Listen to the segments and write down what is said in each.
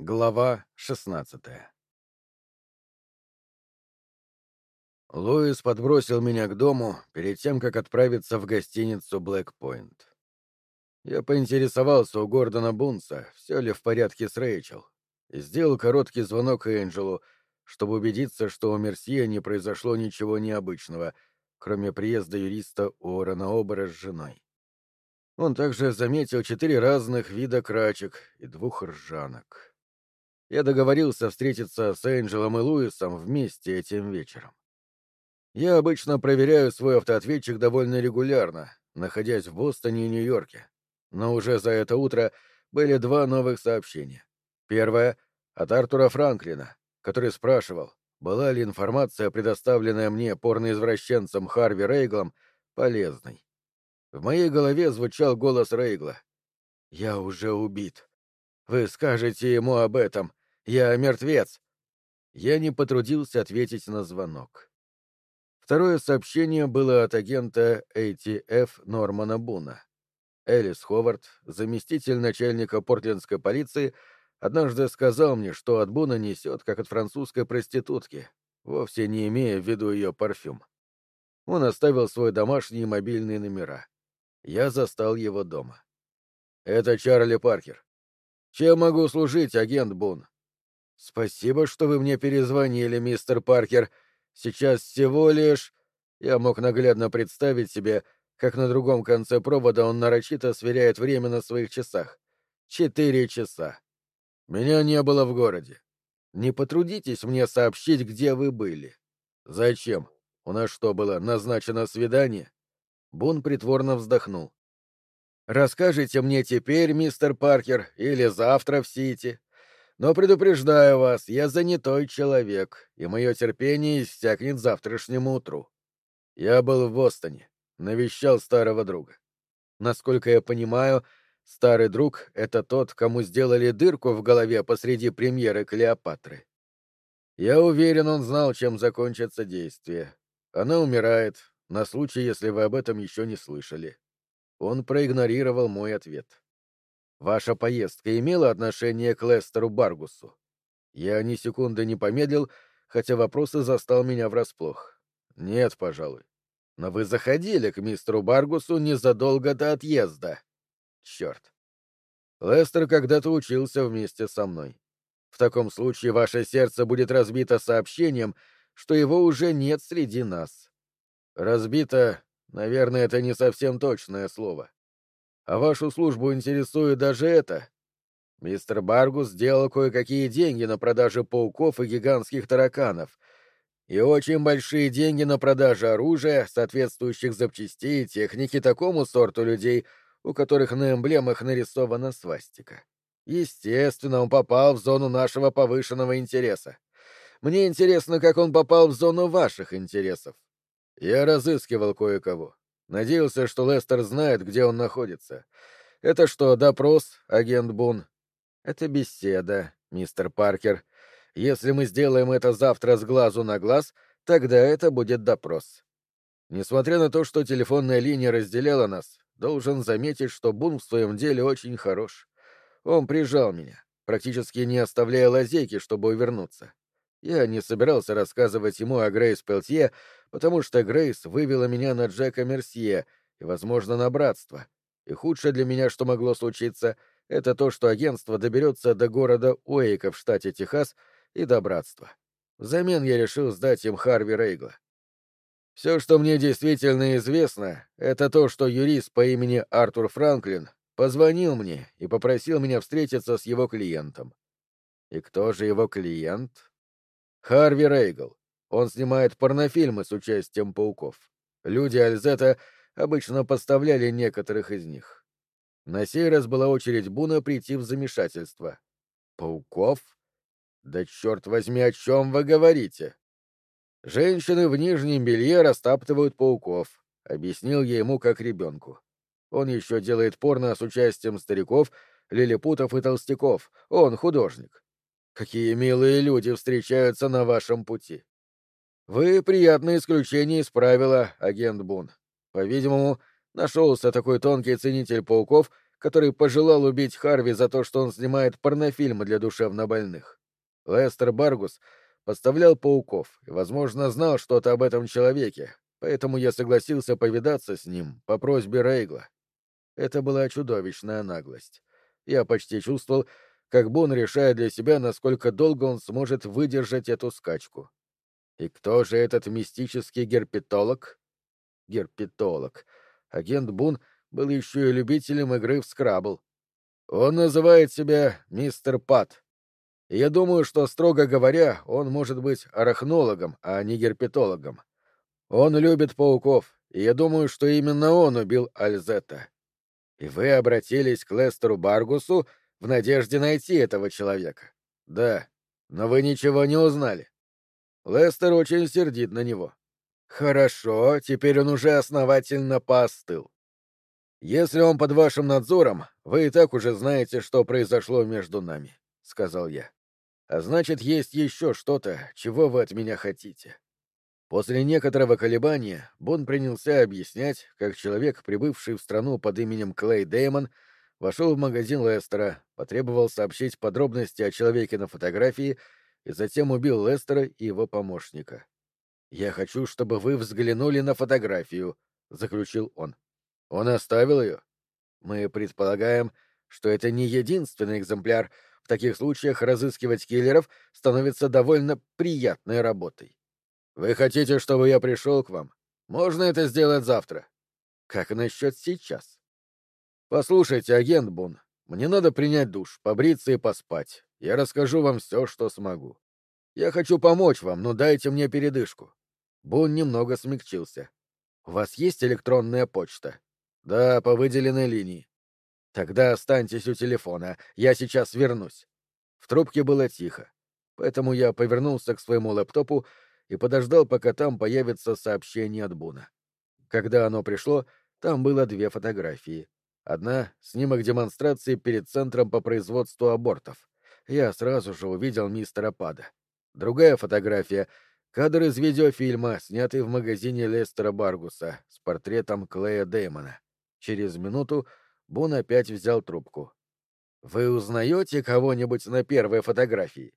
Глава 16 Луис подбросил меня к дому перед тем, как отправиться в гостиницу Блэкпойнт. Я поинтересовался у Гордона Бунса, все ли в порядке с Рэйчел, и сделал короткий звонок Энджелу, чтобы убедиться, что у Мерсье не произошло ничего необычного, кроме приезда юриста Уоррена Обера с женой. Он также заметил четыре разных вида крачек и двух ржанок. Я договорился встретиться с Энджелом и Луисом вместе этим вечером. Я обычно проверяю свой автоответчик довольно регулярно, находясь в Бостоне и Нью-Йорке. Но уже за это утро были два новых сообщения. Первое — от Артура Франклина, который спрашивал, была ли информация, предоставленная мне порноизвращенцем Харви Рейглом, полезной. В моей голове звучал голос Рейгла. «Я уже убит. Вы скажете ему об этом, я мертвец. Я не потрудился ответить на звонок. Второе сообщение было от агента ATF Нормана Буна. Элис Ховард, заместитель начальника портлендской полиции, однажды сказал мне, что от Буна несет, как от французской проститутки, вовсе не имея в виду ее парфюм. Он оставил свой домашний и мобильные номера. Я застал его дома. «Это Чарли Паркер. Чем могу служить, агент Бун?» «Спасибо, что вы мне перезвонили, мистер Паркер. Сейчас всего лишь...» Я мог наглядно представить себе, как на другом конце провода он нарочито сверяет время на своих часах. Четыре часа. Меня не было в городе. Не потрудитесь мне сообщить, где вы были. Зачем? У нас что, было назначено свидание? Бун притворно вздохнул. Расскажите мне теперь, мистер Паркер, или завтра в Сити. Но предупреждаю вас, я занятой человек, и мое терпение иссякнет завтрашнему утру. Я был в Бостоне, навещал старого друга. Насколько я понимаю, старый друг — это тот, кому сделали дырку в голове посреди премьеры Клеопатры. Я уверен, он знал, чем закончится действие. Она умирает, на случай, если вы об этом еще не слышали. Он проигнорировал мой ответ. Ваша поездка имела отношение к Лестеру Баргусу? Я ни секунды не помедлил, хотя вопрос и застал меня врасплох. Нет, пожалуй. Но вы заходили к мистеру Баргусу незадолго до отъезда. Черт. Лестер когда-то учился вместе со мной. В таком случае ваше сердце будет разбито сообщением, что его уже нет среди нас. Разбито, наверное, это не совсем точное слово. А вашу службу интересует даже это. Мистер Баргус сделал кое-какие деньги на продаже пауков и гигантских тараканов. И очень большие деньги на продаже оружия, соответствующих запчастей и техники такому сорту людей, у которых на эмблемах нарисована свастика. Естественно, он попал в зону нашего повышенного интереса. Мне интересно, как он попал в зону ваших интересов. Я разыскивал кое-кого. Надеялся, что Лестер знает, где он находится. Это что, допрос, агент Бун? Это беседа, мистер Паркер. Если мы сделаем это завтра с глазу на глаз, тогда это будет допрос. Несмотря на то, что телефонная линия разделяла нас, должен заметить, что Бун в своем деле очень хорош. Он прижал меня, практически не оставляя лазейки, чтобы увернуться. Я не собирался рассказывать ему о Грейс Пелтье, потому что Грейс вывела меня на Джека Мерсье и, возможно, на братство. И худшее для меня, что могло случиться, это то, что агентство доберется до города Уэйка в штате Техас и до братства. Взамен я решил сдать им Харви Рейгла. Все, что мне действительно известно, это то, что юрист по имени Артур Франклин позвонил мне и попросил меня встретиться с его клиентом. И кто же его клиент? Харви Рейгл. Он снимает порнофильмы с участием пауков. Люди Альзета обычно подставляли некоторых из них. На сей раз была очередь Буна прийти в замешательство. Пауков? Да черт возьми, о чем вы говорите? Женщины в нижнем белье растаптывают пауков, объяснил я ему как ребенку. Он еще делает порно с участием стариков, лилипутов и толстяков. Он художник. Какие милые люди встречаются на вашем пути. Вы приятное исключение из правила, агент Бун. По-видимому, нашелся такой тонкий ценитель пауков, который пожелал убить Харви за то, что он снимает порнофильмы для душевнобольных. Лестер Баргус подставлял пауков и, возможно, знал что-то об этом человеке, поэтому я согласился повидаться с ним по просьбе Рейгла. Это была чудовищная наглость. Я почти чувствовал, как Бун решает для себя, насколько долго он сможет выдержать эту скачку. И кто же этот мистический герпетолог? Герпетолог. Агент Бун был еще и любителем игры в скрабл. Он называет себя мистер Пат. Я думаю, что, строго говоря, он может быть арахнологом, а не герпетологом. Он любит пауков, и я думаю, что именно он убил Альзета. И вы обратились к Лестеру Баргусу в надежде найти этого человека. Да, но вы ничего не узнали. Лестер очень сердит на него. Хорошо, теперь он уже основательно поостыл. Если он под вашим надзором, вы и так уже знаете, что произошло между нами, сказал я. А значит, есть еще что-то, чего вы от меня хотите. После некоторого колебания Бон принялся объяснять, как человек, прибывший в страну под именем Клей Дэймон, вошел в магазин Лестера, потребовал сообщить подробности о человеке на фотографии и затем убил Лестера и его помощника. «Я хочу, чтобы вы взглянули на фотографию», — заключил он. «Он оставил ее?» «Мы предполагаем, что это не единственный экземпляр. В таких случаях разыскивать киллеров становится довольно приятной работой. Вы хотите, чтобы я пришел к вам? Можно это сделать завтра. Как насчет сейчас? Послушайте, агент Бун, мне надо принять душ, побриться и поспать. Я расскажу вам все, что смогу. Я хочу помочь вам, но дайте мне передышку. Бун немного смягчился. У вас есть электронная почта? Да, по выделенной линии. Тогда останьтесь у телефона, я сейчас вернусь. В трубке было тихо, поэтому я повернулся к своему лэптопу и подождал, пока там появится сообщение от Буна. Когда оно пришло, там было две фотографии. Одна — снимок демонстрации перед Центром по производству абортов. Я сразу же увидел мистера Пада. Другая фотография — кадр из видеофильма, снятый в магазине Лестера Баргуса с портретом Клея Дэймона. Через минуту Бун опять взял трубку. «Вы узнаете кого-нибудь на первой фотографии?»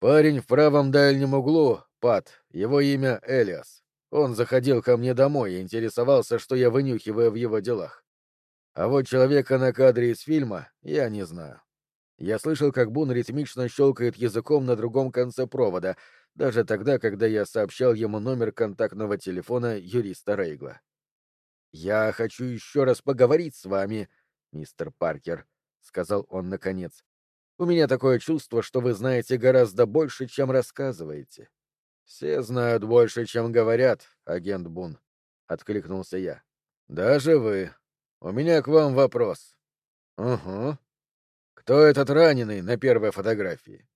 «Парень в правом дальнем углу Пат, его имя Элиас. Он заходил ко мне домой и интересовался, что я вынюхиваю в его делах. А вот человека на кадре из фильма я не знаю. Я слышал, как Бун ритмично щелкает языком на другом конце провода, даже тогда, когда я сообщал ему номер контактного телефона юриста Рейгла. «Я хочу еще раз поговорить с вами, мистер Паркер», — сказал он наконец. «У меня такое чувство, что вы знаете гораздо больше, чем рассказываете». «Все знают больше, чем говорят, агент Бун», — откликнулся я. «Даже вы. У меня к вам вопрос». «Угу. Кто этот раненый на первой фотографии?»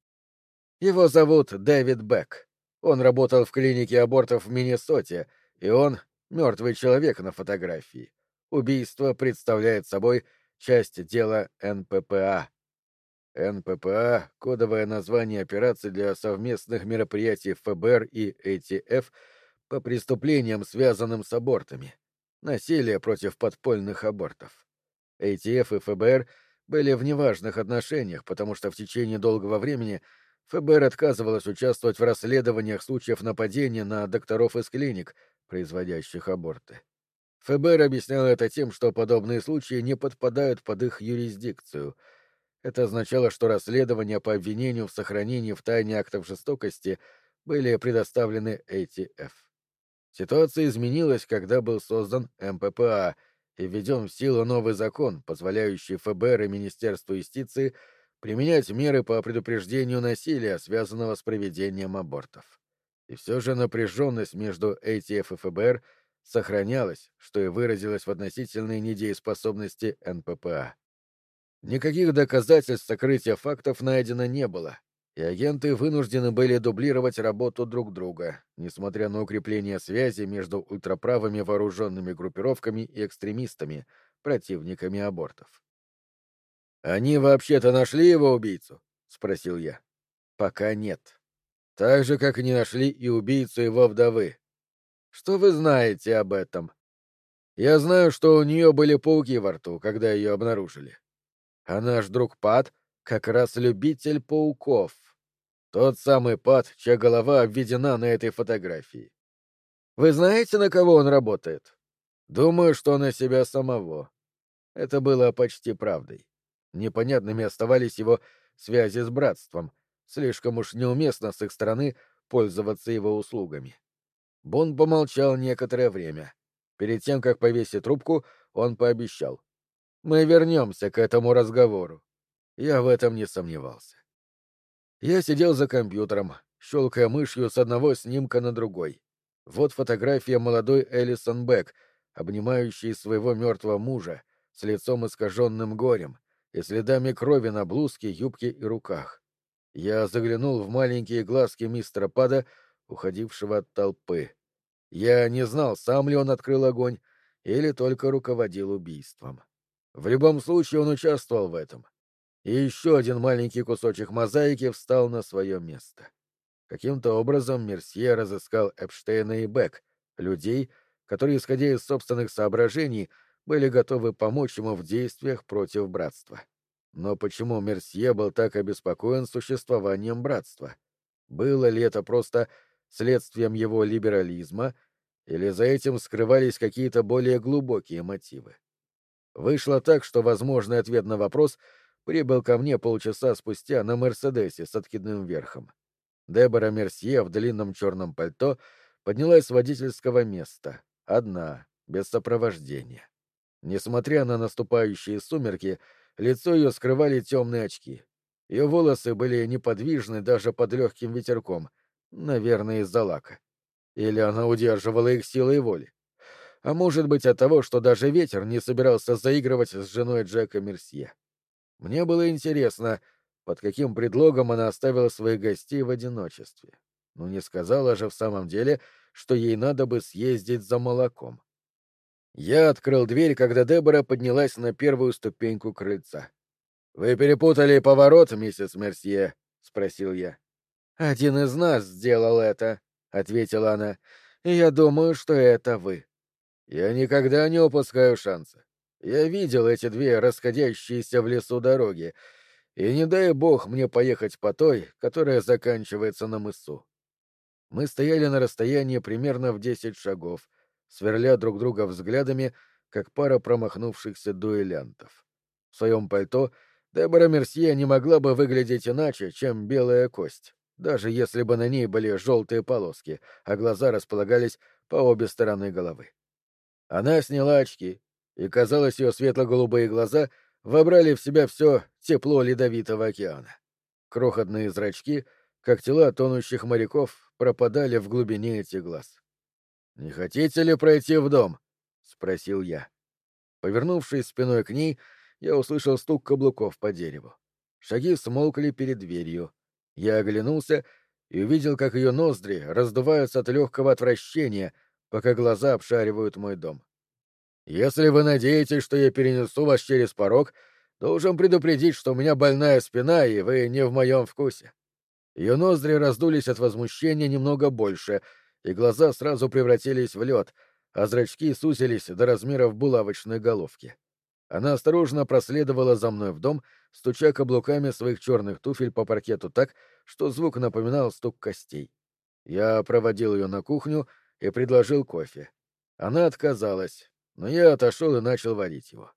«Его зовут Дэвид Бек. Он работал в клинике абортов в Миннесоте, и он мертвый человек на фотографии. Убийство представляет собой часть дела НППА. НППА — кодовое название операции для совместных мероприятий ФБР и ATF по преступлениям, связанным с абортами. Насилие против подпольных абортов. ATF и ФБР были в неважных отношениях, потому что в течение долгого времени ФБР отказывалось участвовать в расследованиях случаев нападения на докторов из клиник, производящих аборты. ФБР объяснял это тем, что подобные случаи не подпадают под их юрисдикцию — это означало, что расследования по обвинению в сохранении в тайне актов жестокости были предоставлены ATF. Ситуация изменилась, когда был создан МППА и введен в силу новый закон, позволяющий ФБР и Министерству юстиции применять меры по предупреждению насилия, связанного с проведением абортов. И все же напряженность между ATF и ФБР сохранялась, что и выразилось в относительной недееспособности НППА. Никаких доказательств сокрытия фактов найдено не было, и агенты вынуждены были дублировать работу друг друга, несмотря на укрепление связи между ультраправыми вооруженными группировками и экстремистами, противниками абортов. «Они вообще-то нашли его убийцу?» — спросил я. «Пока нет. Так же, как не нашли и убийцу его вдовы. Что вы знаете об этом?» Я знаю, что у нее были пауки во рту, когда ее обнаружили. А наш друг Пат как раз любитель пауков. Тот самый Пат, чья голова обведена на этой фотографии. Вы знаете, на кого он работает? Думаю, что на себя самого. Это было почти правдой. Непонятными оставались его связи с братством. Слишком уж неуместно с их стороны пользоваться его услугами. Бон помолчал некоторое время. Перед тем, как повесить трубку, он пообещал. «Мы вернемся к этому разговору». Я в этом не сомневался. Я сидел за компьютером, щелкая мышью с одного снимка на другой. Вот фотография молодой Элисон Бек, обнимающей своего мертвого мужа, с лицом искаженным горем и следами крови на блузке, юбке и руках. Я заглянул в маленькие глазки мистера Пада, уходившего от толпы. Я не знал, сам ли он открыл огонь или только руководил убийством. В любом случае он участвовал в этом. И еще один маленький кусочек мозаики встал на свое место. Каким-то образом Мерсье разыскал Эпштейна и Бек, людей, которые, исходя из собственных соображений, были готовы помочь ему в действиях против братства. Но почему Мерсье был так обеспокоен существованием братства? Было ли это просто следствием его либерализма, или за этим скрывались какие-то более глубокие мотивы? Вышло так, что возможный ответ на вопрос прибыл ко мне полчаса спустя на Мерседесе с откидным верхом. Дебора Мерсье в длинном черном пальто поднялась с водительского места, одна, без сопровождения. Несмотря на наступающие сумерки, лицо ее скрывали темные очки. Ее волосы были неподвижны даже под легким ветерком, наверное, из-за лака. Или она удерживала их силой воли. А может быть от того, что даже ветер не собирался заигрывать с женой Джека Мерсье. Мне было интересно, под каким предлогом она оставила своих гостей в одиночестве. Но не сказала же в самом деле, что ей надо бы съездить за молоком. Я открыл дверь, когда Дебора поднялась на первую ступеньку крыльца. «Вы перепутали поворот, миссис Мерсье?» — спросил я. «Один из нас сделал это», — ответила она. «И я думаю, что это вы». «Я никогда не упускаю шанса. Я видел эти две расходящиеся в лесу дороги, и не дай бог мне поехать по той, которая заканчивается на мысу». Мы стояли на расстоянии примерно в десять шагов — сверля друг друга взглядами, как пара промахнувшихся дуэлянтов. В своем пальто Дебора Мерсье не могла бы выглядеть иначе, чем белая кость, даже если бы на ней были желтые полоски, а глаза располагались по обе стороны головы. Она сняла очки, и, казалось, ее светло-голубые глаза вобрали в себя все тепло ледовитого океана. Крохотные зрачки, как тела тонущих моряков, пропадали в глубине этих глаз. «Не хотите ли пройти в дом?» — спросил я. Повернувшись спиной к ней, я услышал стук каблуков по дереву. Шаги смолкли перед дверью. Я оглянулся и увидел, как ее ноздри раздуваются от легкого отвращения, пока глаза обшаривают мой дом. «Если вы надеетесь, что я перенесу вас через порог, должен предупредить, что у меня больная спина, и вы не в моем вкусе». Ее ноздри раздулись от возмущения немного больше — и глаза сразу превратились в лед, а зрачки сузились до размеров булавочной головки. Она осторожно проследовала за мной в дом, стуча каблуками своих черных туфель по паркету так, что звук напоминал стук костей. Я проводил ее на кухню и предложил кофе. Она отказалась, но я отошел и начал варить его.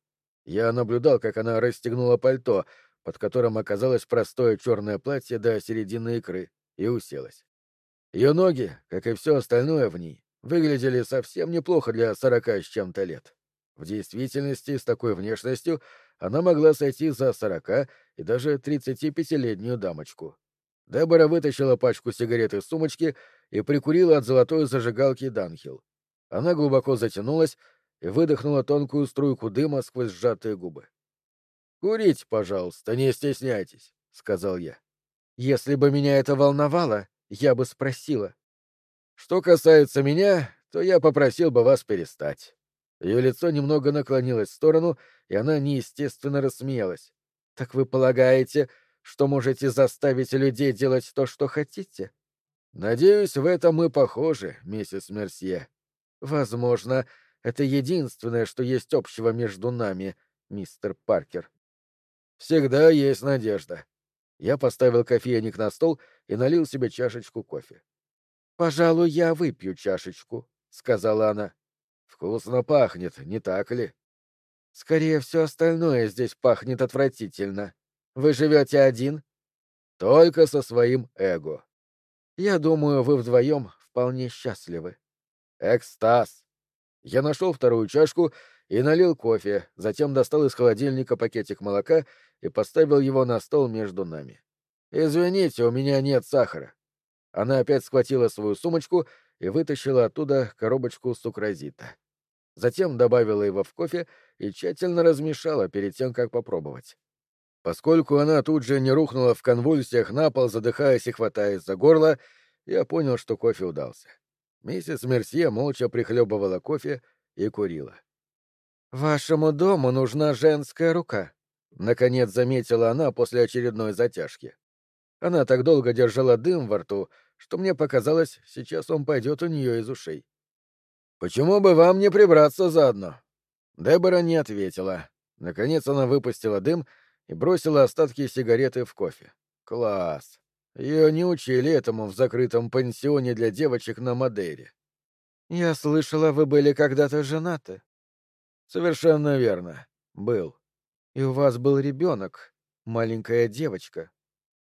Я наблюдал, как она расстегнула пальто, под которым оказалось простое черное платье до середины икры, и уселась. Ее ноги, как и все остальное в ней, выглядели совсем неплохо для сорока с чем-то лет. В действительности, с такой внешностью, она могла сойти за сорока и даже тридцатипятилетнюю дамочку. Дебора вытащила пачку сигарет из сумочки и прикурила от золотой зажигалки Данхил. Она глубоко затянулась и выдохнула тонкую струйку дыма сквозь сжатые губы. «Курите, пожалуйста, не стесняйтесь», — сказал я. «Если бы меня это волновало, я бы спросила. Что касается меня, то я попросил бы вас перестать. Ее лицо немного наклонилось в сторону, и она неестественно рассмеялась. Так вы полагаете, что можете заставить людей делать то, что хотите? Надеюсь, в этом мы похожи, миссис Мерсье. Возможно, Это единственное, что есть общего между нами, мистер Паркер. Всегда есть надежда. Я поставил кофейник на стол и налил себе чашечку кофе. «Пожалуй, я выпью чашечку», — сказала она. «Вкусно пахнет, не так ли?» «Скорее, все остальное здесь пахнет отвратительно. Вы живете один?» «Только со своим эго». «Я думаю, вы вдвоем вполне счастливы». «Экстаз». Я нашел вторую чашку и налил кофе, затем достал из холодильника пакетик молока и поставил его на стол между нами. «Извините, у меня нет сахара». Она опять схватила свою сумочку и вытащила оттуда коробочку сукразита. Затем добавила его в кофе и тщательно размешала перед тем, как попробовать. Поскольку она тут же не рухнула в конвульсиях на пол, задыхаясь и хватаясь за горло, я понял, что кофе удался. Миссис Мерсье молча прихлебывала кофе и курила. «Вашему дому нужна женская рука», — наконец заметила она после очередной затяжки. Она так долго держала дым во рту, что мне показалось, сейчас он пойдет у нее из ушей. «Почему бы вам не прибраться заодно?» Дебора не ответила. Наконец она выпустила дым и бросила остатки сигареты в кофе. «Класс! Ее не учили этому в закрытом пансионе для девочек на Мадейре». «Я слышала, вы были когда-то женаты». «Совершенно верно. Был. И у вас был ребенок, маленькая девочка».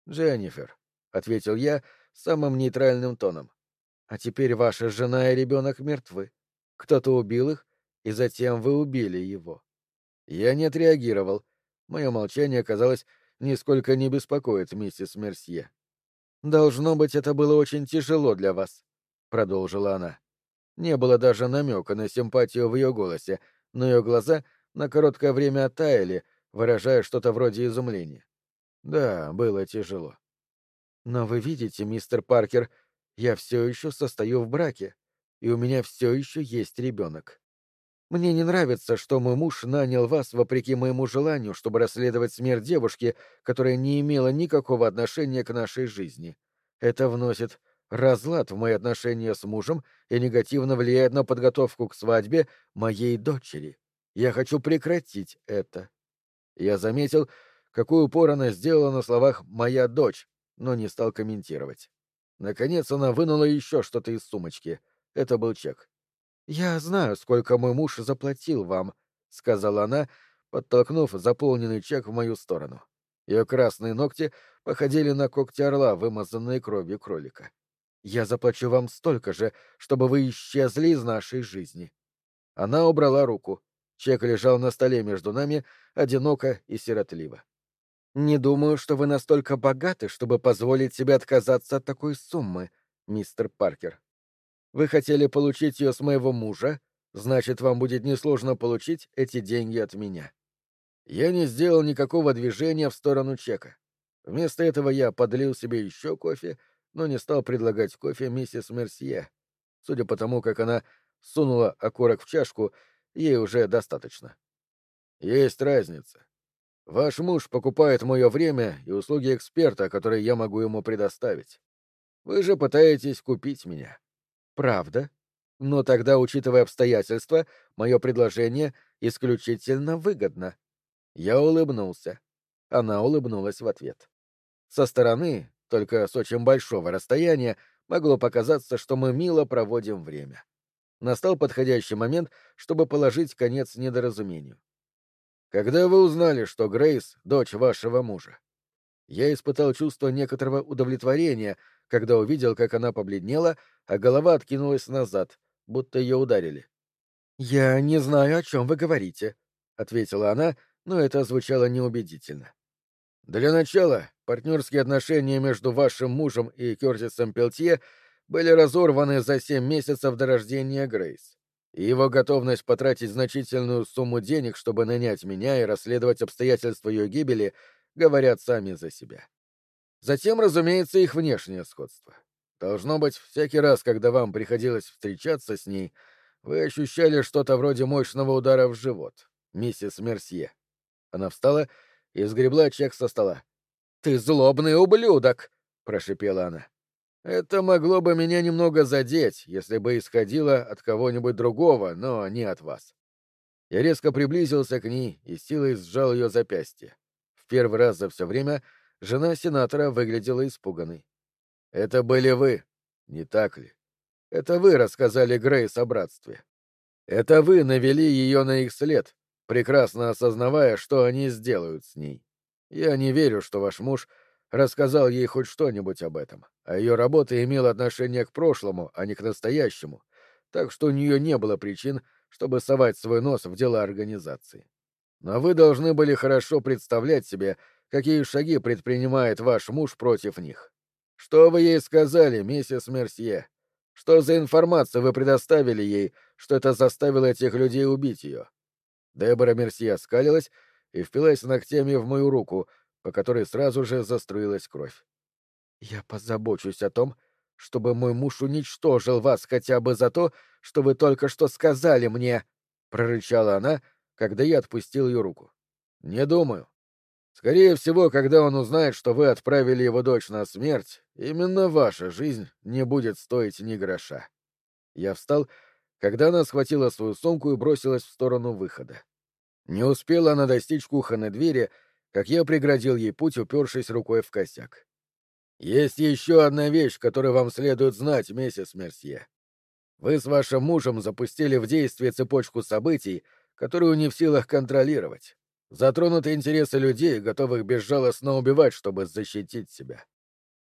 «Дженнифер», — ответил я самым нейтральным тоном. «А теперь ваша жена и ребенок мертвы. Кто-то убил их, и затем вы убили его». Я не отреагировал. Мое молчание, казалось, нисколько не беспокоит миссис Мерсье. «Должно быть, это было очень тяжело для вас», — продолжила она. Не было даже намека на симпатию в ее голосе, но ее глаза на короткое время оттаяли, выражая что-то вроде изумления. Да, было тяжело. Но вы видите, мистер Паркер, я все еще состою в браке, и у меня все еще есть ребенок. Мне не нравится, что мой муж нанял вас вопреки моему желанию, чтобы расследовать смерть девушки, которая не имела никакого отношения к нашей жизни. Это вносит разлад в мои отношения с мужем и негативно влияет на подготовку к свадьбе моей дочери. Я хочу прекратить это. Я заметил, какой упор она сделала на словах «моя дочь», но не стал комментировать. Наконец она вынула еще что-то из сумочки. Это был чек. «Я знаю, сколько мой муж заплатил вам», — сказала она, подтолкнув заполненный чек в мою сторону. Ее красные ногти походили на когти орла, вымазанные кровью кролика. «Я заплачу вам столько же, чтобы вы исчезли из нашей жизни». Она убрала руку. Чек лежал на столе между нами, одиноко и сиротливо. Не думаю, что вы настолько богаты, чтобы позволить себе отказаться от такой суммы, мистер Паркер. Вы хотели получить ее с моего мужа, значит, вам будет несложно получить эти деньги от меня. Я не сделал никакого движения в сторону чека. Вместо этого я подлил себе еще кофе, но не стал предлагать кофе миссис Мерсье. Судя по тому, как она сунула окорок в чашку, ей уже достаточно. Есть разница. Ваш муж покупает мое время и услуги эксперта, которые я могу ему предоставить. Вы же пытаетесь купить меня. Правда? Но тогда, учитывая обстоятельства, мое предложение исключительно выгодно. Я улыбнулся. Она улыбнулась в ответ. Со стороны, только с очень большого расстояния, могло показаться, что мы мило проводим время. Настал подходящий момент, чтобы положить конец недоразумению. Когда вы узнали, что Грейс — дочь вашего мужа? Я испытал чувство некоторого удовлетворения, когда увидел, как она побледнела, а голова откинулась назад, будто ее ударили. «Я не знаю, о чем вы говорите», — ответила она, но это звучало неубедительно. «Для начала, партнерские отношения между вашим мужем и Кертисом Пелтье были разорваны за семь месяцев до рождения Грейс и его готовность потратить значительную сумму денег, чтобы нанять меня и расследовать обстоятельства ее гибели, говорят сами за себя. Затем, разумеется, их внешнее сходство. Должно быть, всякий раз, когда вам приходилось встречаться с ней, вы ощущали что-то вроде мощного удара в живот, миссис Мерсье. Она встала и сгребла чек со стола. «Ты злобный ублюдок!» — прошипела она. Это могло бы меня немного задеть, если бы исходило от кого-нибудь другого, но не от вас. Я резко приблизился к ней и силой сжал ее запястье. В первый раз за все время жена сенатора выглядела испуганной. «Это были вы, не так ли? Это вы рассказали Грейс о братстве. Это вы навели ее на их след, прекрасно осознавая, что они сделают с ней. Я не верю, что ваш муж рассказал ей хоть что-нибудь об этом, а ее работа имела отношение к прошлому, а не к настоящему, так что у нее не было причин, чтобы совать свой нос в дела организации. Но вы должны были хорошо представлять себе, какие шаги предпринимает ваш муж против них. Что вы ей сказали, миссис Мерсье? Что за информацию вы предоставили ей, что это заставило этих людей убить ее? Дебора Мерсье скалилась и впилась ногтями в мою руку, по которой сразу же заструилась кровь. «Я позабочусь о том, чтобы мой муж уничтожил вас хотя бы за то, что вы только что сказали мне», — прорычала она, когда я отпустил ее руку. «Не думаю. Скорее всего, когда он узнает, что вы отправили его дочь на смерть, именно ваша жизнь не будет стоить ни гроша». Я встал, когда она схватила свою сумку и бросилась в сторону выхода. Не успела она достичь кухонной двери, — как я преградил ей путь, упершись рукой в косяк. «Есть еще одна вещь, которую вам следует знать, миссис Мерсье. Вы с вашим мужем запустили в действие цепочку событий, которую не в силах контролировать. Затронуты интересы людей, готовых безжалостно убивать, чтобы защитить себя.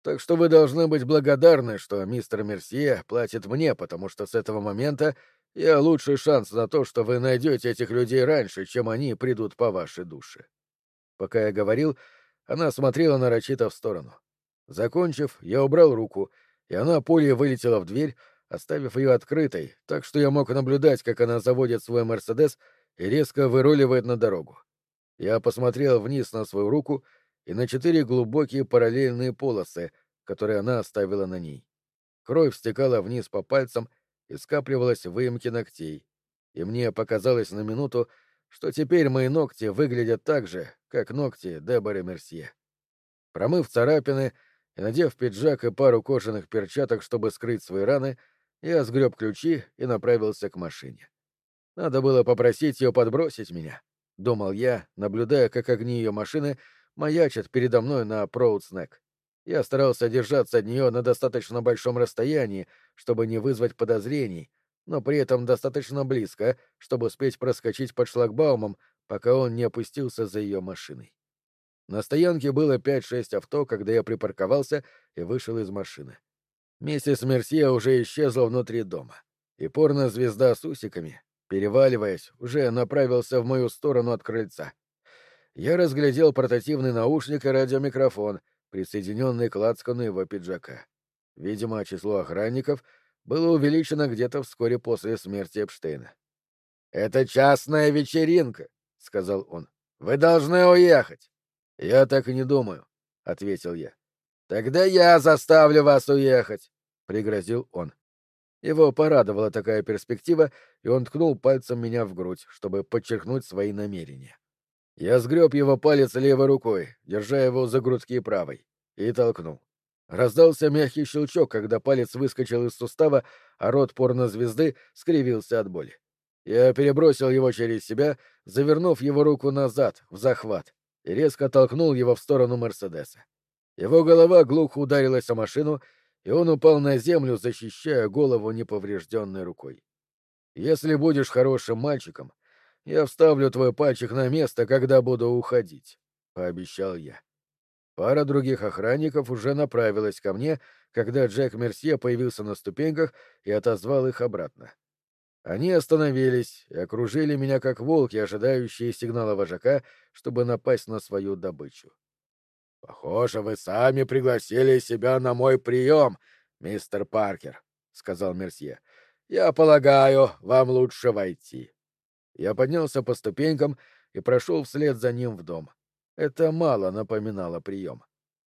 Так что вы должны быть благодарны, что мистер Мерсье платит мне, потому что с этого момента я лучший шанс на то, что вы найдете этих людей раньше, чем они придут по вашей душе. Пока я говорил, она смотрела нарочито в сторону. Закончив, я убрал руку, и она пулей вылетела в дверь, оставив ее открытой, так что я мог наблюдать, как она заводит свой «Мерседес» и резко выруливает на дорогу. Я посмотрел вниз на свою руку и на четыре глубокие параллельные полосы, которые она оставила на ней. Кровь стекала вниз по пальцам и скапливалась в выемке ногтей, и мне показалось на минуту, что теперь мои ногти выглядят так же, как ногти Деборы Мерсье. Промыв царапины и надев пиджак и пару кожаных перчаток, чтобы скрыть свои раны, я сгреб ключи и направился к машине. Надо было попросить ее подбросить меня, — думал я, наблюдая, как огни ее машины маячат передо мной на Проудснек. Я старался держаться от нее на достаточно большом расстоянии, чтобы не вызвать подозрений, но при этом достаточно близко, чтобы успеть проскочить под шлагбаумом, пока он не опустился за ее машиной. На стоянке было пять-шесть авто, когда я припарковался и вышел из машины. Миссис Мерсье уже исчезла внутри дома, и порно-звезда с усиками, переваливаясь, уже направился в мою сторону от крыльца. Я разглядел портативный наушник и радиомикрофон, присоединенный к лацкану его пиджака. Видимо, число охранников — было увеличено где-то вскоре после смерти Эпштейна. «Это частная вечеринка», — сказал он. «Вы должны уехать». «Я так и не думаю», — ответил я. «Тогда я заставлю вас уехать», — пригрозил он. Его порадовала такая перспектива, и он ткнул пальцем меня в грудь, чтобы подчеркнуть свои намерения. Я сгреб его палец левой рукой, держа его за грудки правой, и толкнул. Раздался мягкий щелчок, когда палец выскочил из сустава, а рот порнозвезды скривился от боли. Я перебросил его через себя, завернув его руку назад, в захват, и резко толкнул его в сторону Мерседеса. Его голова глухо ударилась о машину, и он упал на землю, защищая голову неповрежденной рукой. «Если будешь хорошим мальчиком, я вставлю твой пальчик на место, когда буду уходить», — пообещал я. Пара других охранников уже направилась ко мне, когда Джек Мерсье появился на ступеньках и отозвал их обратно. Они остановились и окружили меня как волки, ожидающие сигнала вожака, чтобы напасть на свою добычу. — Похоже, вы сами пригласили себя на мой прием, мистер Паркер, — сказал Мерсье. — Я полагаю, вам лучше войти. Я поднялся по ступенькам и прошел вслед за ним в дом. Это мало напоминало прием.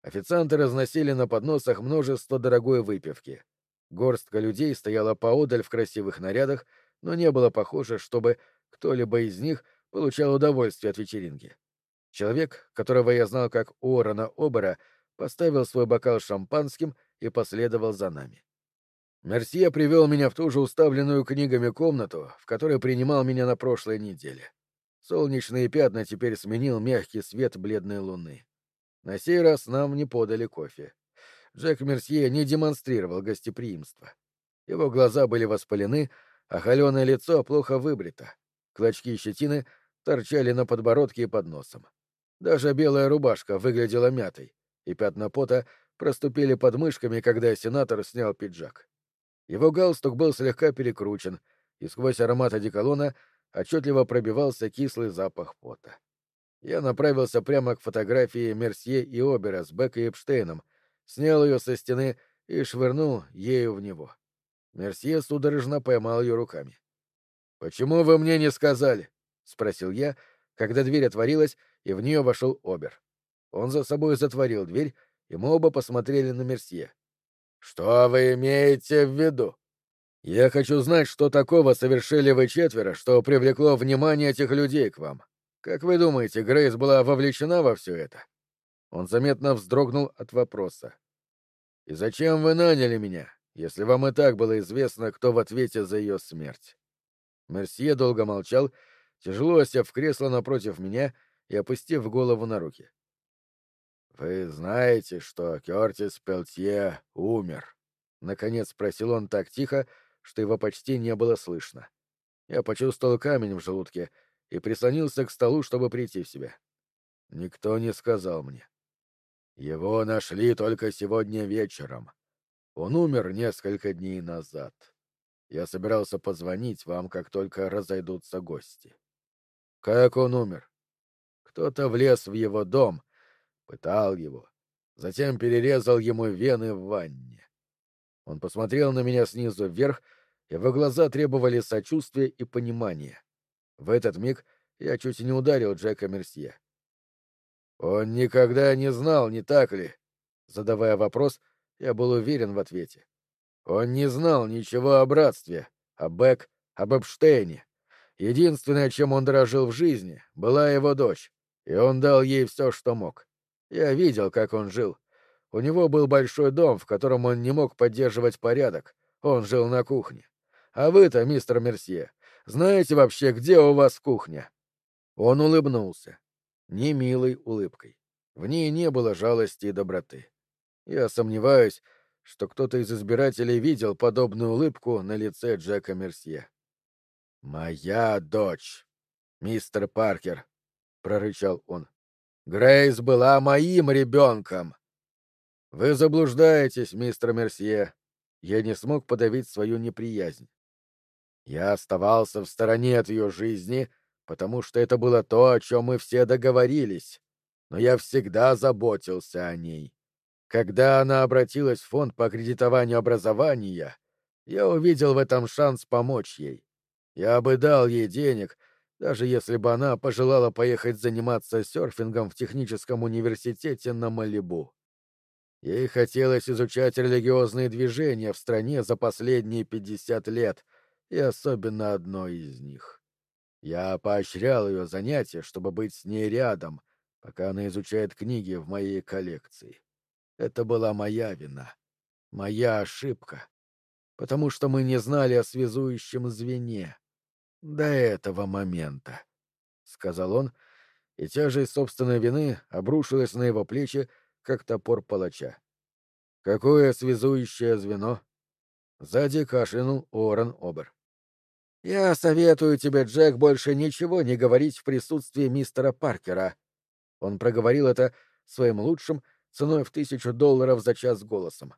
Официанты разносили на подносах множество дорогой выпивки. Горстка людей стояла поодаль в красивых нарядах, но не было похоже, чтобы кто-либо из них получал удовольствие от вечеринки. Человек, которого я знал как Уоррена Обера, поставил свой бокал шампанским и последовал за нами. Мерсье привел меня в ту же уставленную книгами комнату, в которой принимал меня на прошлой неделе. Солнечные пятна теперь сменил мягкий свет бледной луны. На сей раз нам не подали кофе. Джек Мерсье не демонстрировал гостеприимства. Его глаза были воспалены, а холеное лицо плохо выбрито. Клочки щетины торчали на подбородке и под носом. Даже белая рубашка выглядела мятой, и пятна пота проступили под мышками, когда сенатор снял пиджак. Его галстук был слегка перекручен, и сквозь аромат одеколона отчетливо пробивался кислый запах пота. Я направился прямо к фотографии Мерсье и Обера с Бек и Эпштейном, снял ее со стены и швырнул ею в него. Мерсье судорожно поймал ее руками. «Почему вы мне не сказали?» — спросил я, когда дверь отворилась, и в нее вошел Обер. Он за собой затворил дверь, и мы оба посмотрели на Мерсье. «Что вы имеете в виду?» «Я хочу знать, что такого совершили вы четверо, что привлекло внимание этих людей к вам. Как вы думаете, Грейс была вовлечена во все это?» Он заметно вздрогнул от вопроса. «И зачем вы наняли меня? если вам и так было известно, кто в ответе за ее смерть. Мерсье долго молчал, тяжело осев в кресло напротив меня и опустив голову на руки. «Вы знаете, что Кертис Пелтье умер?» — наконец спросил он так тихо, что его почти не было слышно. Я почувствовал камень в желудке и прислонился к столу, чтобы прийти в себя. Никто не сказал мне. Его нашли только сегодня вечером. Он умер несколько дней назад. Я собирался позвонить вам, как только разойдутся гости. Как он умер? Кто-то влез в его дом, пытал его, затем перерезал ему вены в ванне. Он посмотрел на меня снизу вверх, и его глаза требовали сочувствия и понимания. В этот миг я чуть не ударил Джека Мерсье. Он никогда не знал, не так ли? Задавая вопрос, — я был уверен в ответе. Он не знал ничего о братстве, о Бек, об Эпштейне. Единственное, чем он дорожил в жизни, была его дочь, и он дал ей все, что мог. Я видел, как он жил. У него был большой дом, в котором он не мог поддерживать порядок. Он жил на кухне. А вы-то, мистер Мерсье, знаете вообще, где у вас кухня?» Он улыбнулся. Не милой улыбкой. В ней не было жалости и доброты. Я сомневаюсь, что кто-то из избирателей видел подобную улыбку на лице Джека Мерсье. «Моя дочь, мистер Паркер», — прорычал он. «Грейс была моим ребенком!» «Вы заблуждаетесь, мистер Мерсье». Я не смог подавить свою неприязнь. Я оставался в стороне от ее жизни, потому что это было то, о чем мы все договорились. Но я всегда заботился о ней. Когда она обратилась в фонд по кредитованию образования, я увидел в этом шанс помочь ей. Я бы дал ей денег, даже если бы она пожелала поехать заниматься серфингом в техническом университете на Малибу. Ей хотелось изучать религиозные движения в стране за последние пятьдесят лет, и особенно одно из них. Я поощрял ее занятия, чтобы быть с ней рядом, пока она изучает книги в моей коллекции. Это была моя вина. Моя ошибка. Потому что мы не знали о связующем звене. До этого момента. — сказал он, и тяжесть собственной вины обрушилась на его плечи, как топор палача. «Какое связующее звено?» Сзади кашлянул Уоррен Обер. «Я советую тебе, Джек, больше ничего не говорить в присутствии мистера Паркера». Он проговорил это своим лучшим ценой в тысячу долларов за час голосом.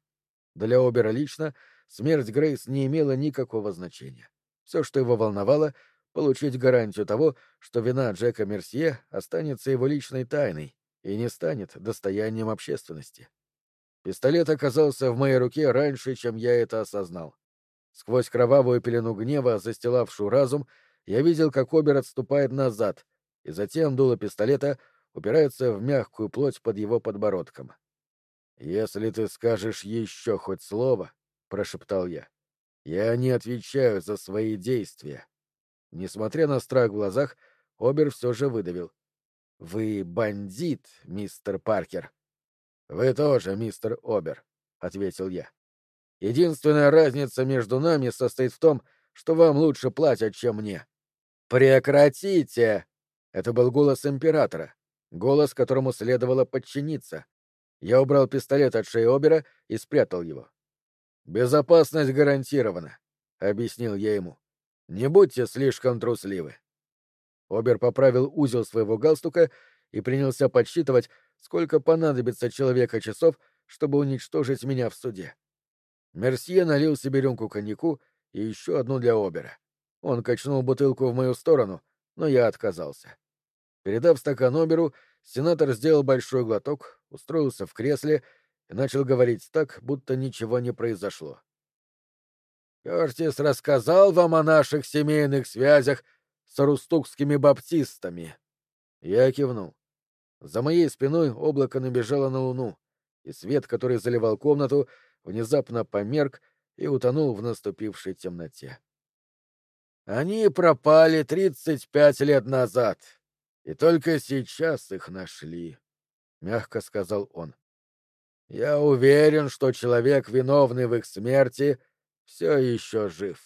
Для Обера лично смерть Грейс не имела никакого значения. Все, что его волновало, получить гарантию того, что вина Джека Мерсье останется его личной тайной и не станет достоянием общественности. Пистолет оказался в моей руке раньше, чем я это осознал. Сквозь кровавую пелену гнева, застилавшую разум, я видел, как Обер отступает назад, и затем дуло пистолета — упирается в мягкую плоть под его подбородком. «Если ты скажешь еще хоть слово», — прошептал я, — «я не отвечаю за свои действия». Несмотря на страх в глазах, Обер все же выдавил. «Вы бандит, мистер Паркер». «Вы тоже, мистер Обер. — ответил я. «Единственная разница между нами состоит в том, что вам лучше платят, чем мне». «Прекратите!» — это был голос императора, голос, которому следовало подчиниться. Я убрал пистолет от шеи Обера и спрятал его. «Безопасность гарантирована», — объяснил я ему. «Не будьте слишком трусливы». Обер поправил узел своего галстука и принялся подсчитывать, сколько понадобится человека часов, чтобы уничтожить меня в суде. Мерсье налил себе рюмку коньяку и еще одну для Обера. Он качнул бутылку в мою сторону, но я отказался. Передав стакан Оберу, сенатор сделал большой глоток, устроился в кресле и начал говорить так, будто ничего не произошло. «Кертис рассказал вам о наших семейных связях с рустукскими баптистами?» Я кивнул. За моей спиной облако набежало на луну, и свет, который заливал комнату, внезапно померк и утонул в наступившей темноте. Они пропали тридцать пять лет назад, и только сейчас их нашли, — мягко сказал он. Я уверен, что человек, виновный в их смерти, все еще жив.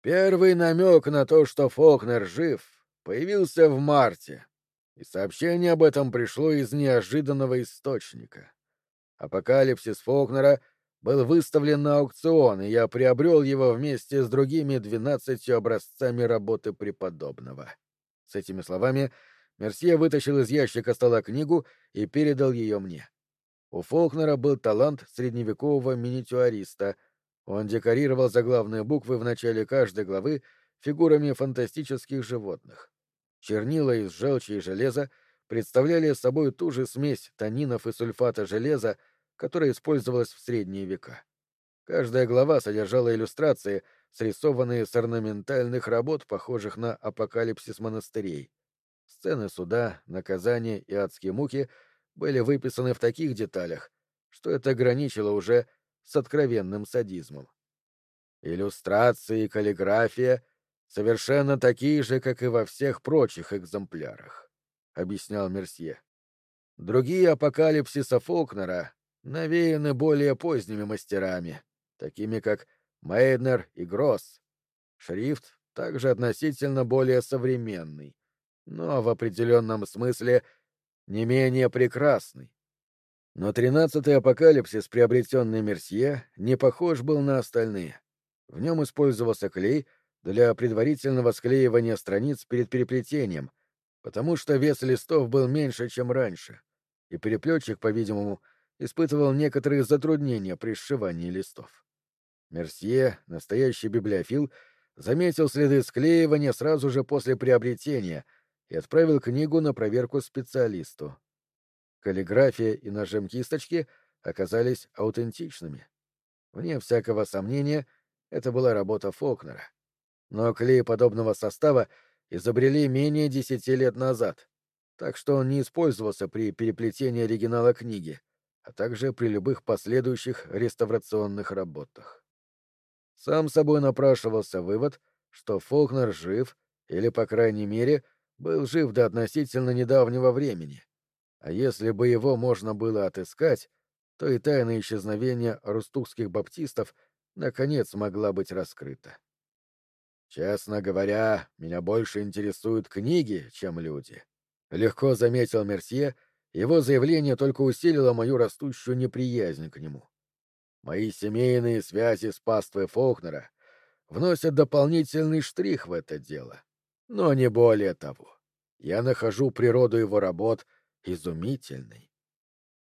Первый намек на то, что Фокнер жив, появился в марте, и сообщение об этом пришло из неожиданного источника. Апокалипсис Фокнера был выставлен на аукцион, и я приобрел его вместе с другими двенадцатью образцами работы преподобного. С этими словами Мерсье вытащил из ящика стола книгу и передал ее мне. У Фолкнера был талант средневекового миниатюриста. Он декорировал заглавные буквы в начале каждой главы фигурами фантастических животных. Чернила из желчи и железа представляли собой ту же смесь танинов и сульфата железа, которая использовалась в средние века. Каждая глава содержала иллюстрации, срисованные с орнаментальных работ, похожих на апокалипсис монастырей. Сцены суда, наказания и адские муки были выписаны в таких деталях, что это граничило уже с откровенным садизмом. Иллюстрации и каллиграфия совершенно такие же, как и во всех прочих экземплярах, — объяснял Мерсье. Другие апокалипсиса Фолкнера навеяны более поздними мастерами, такими как Мейднер и Гросс. Шрифт также относительно более современный но в определенном смысле не менее прекрасный. Но тринадцатый апокалипсис, приобретенный Мерсье, не похож был на остальные. В нем использовался клей для предварительного склеивания страниц перед переплетением, потому что вес листов был меньше, чем раньше, и переплетчик, по-видимому, испытывал некоторые затруднения при сшивании листов. Мерсье, настоящий библиофил, заметил следы склеивания сразу же после приобретения — и отправил книгу на проверку специалисту. Каллиграфия и нажим кисточки оказались аутентичными. Вне всякого сомнения, это была работа Фокнера. Но клей подобного состава изобрели менее десяти лет назад, так что он не использовался при переплетении оригинала книги, а также при любых последующих реставрационных работах. Сам собой напрашивался вывод, что Фолкнер жив или, по крайней мере, был жив до относительно недавнего времени, а если бы его можно было отыскать, то и тайна исчезновения рустукских баптистов наконец могла быть раскрыта. «Честно говоря, меня больше интересуют книги, чем люди», — легко заметил Мерсье, его заявление только усилило мою растущую неприязнь к нему. Мои семейные связи с паствой Фолкнера вносят дополнительный штрих в это дело но не более того. Я нахожу природу его работ изумительной.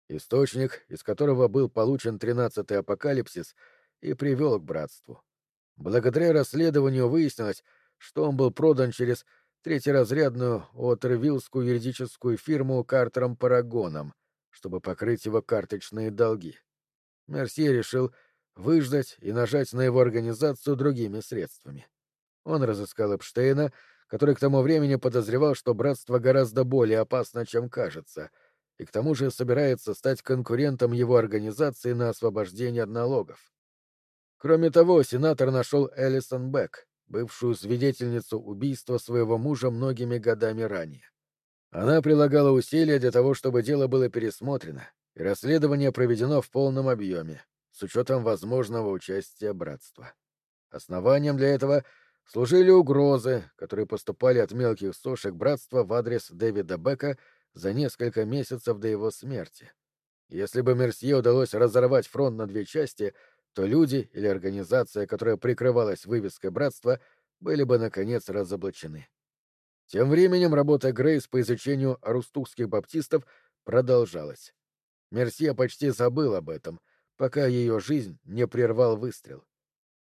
Источник, из которого был получен тринадцатый апокалипсис, и привел к братству. Благодаря расследованию выяснилось, что он был продан через третьеразрядную Отервиллскую юридическую фирму Картером Парагоном, чтобы покрыть его карточные долги. Мерсье решил выждать и нажать на его организацию другими средствами. Он разыскал Эпштейна, который к тому времени подозревал, что братство гораздо более опасно, чем кажется, и к тому же собирается стать конкурентом его организации на освобождение от налогов. Кроме того, сенатор нашел Элисон Бек, бывшую свидетельницу убийства своего мужа многими годами ранее. Она прилагала усилия для того, чтобы дело было пересмотрено, и расследование проведено в полном объеме, с учетом возможного участия братства. Основанием для этого служили угрозы, которые поступали от мелких сошек братства в адрес Дэвида Бека за несколько месяцев до его смерти. Если бы Мерсье удалось разорвать фронт на две части, то люди или организация, которая прикрывалась вывеской братства, были бы, наконец, разоблачены. Тем временем работа Грейс по изучению арустухских баптистов продолжалась. Мерсье почти забыл об этом, пока ее жизнь не прервал выстрел.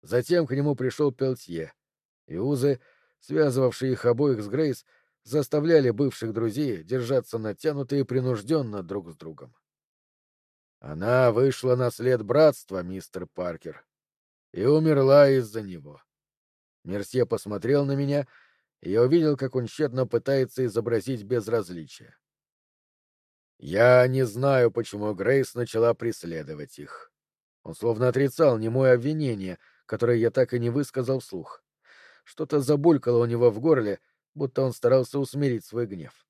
Затем к нему пришел Пелтье, и узы, связывавшие их обоих с Грейс, заставляли бывших друзей держаться натянуто и принужденно друг с другом. Она вышла на след братства, мистер Паркер, и умерла из-за него. Мерсье посмотрел на меня, и я увидел, как он тщетно пытается изобразить безразличие. Я не знаю, почему Грейс начала преследовать их. Он словно отрицал немое обвинение, которое я так и не высказал вслух. Что-то забулькало у него в горле, будто он старался усмирить свой гнев.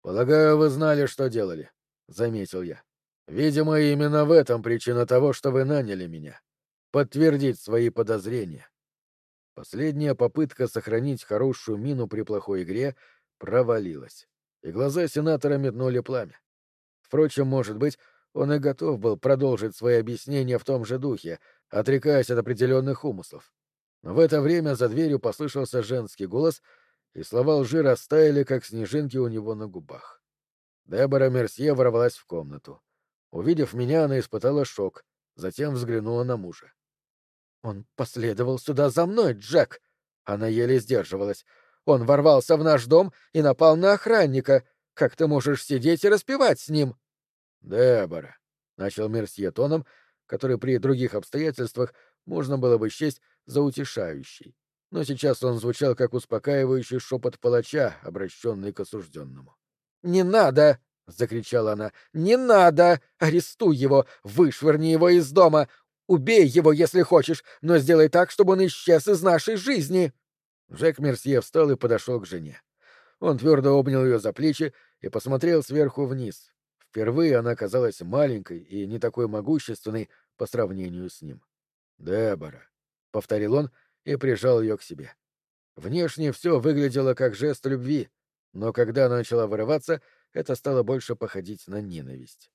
«Полагаю, вы знали, что делали», — заметил я. «Видимо, именно в этом причина того, что вы наняли меня. Подтвердить свои подозрения». Последняя попытка сохранить хорошую мину при плохой игре провалилась, и глаза сенатора метнули пламя. Впрочем, может быть, он и готов был продолжить свои объяснения в том же духе, отрекаясь от определенных умыслов. В это время за дверью послышался женский голос, и слова лжи растаяли, как снежинки у него на губах. Дебора Мерсье ворвалась в комнату. Увидев меня, она испытала шок, затем взглянула на мужа. «Он последовал сюда за мной, Джек!» Она еле сдерживалась. «Он ворвался в наш дом и напал на охранника. Как ты можешь сидеть и распевать с ним?» «Дебора», — начал Мерсье тоном, который при других обстоятельствах можно было бы счесть за утешающий. Но сейчас он звучал как успокаивающий шепот палача, обращенный к осужденному. «Не надо!» — закричала она. «Не надо! Арестуй его! Вышвырни его из дома! Убей его, если хочешь, но сделай так, чтобы он исчез из нашей жизни!» Жек Мерсье встал и подошел к жене. Он твердо обнял ее за плечи и посмотрел сверху вниз, Впервые она казалась маленькой и не такой могущественной по сравнению с ним. «Дебора», — повторил он и прижал ее к себе. Внешне все выглядело как жест любви, но когда она начала вырываться, это стало больше походить на ненависть.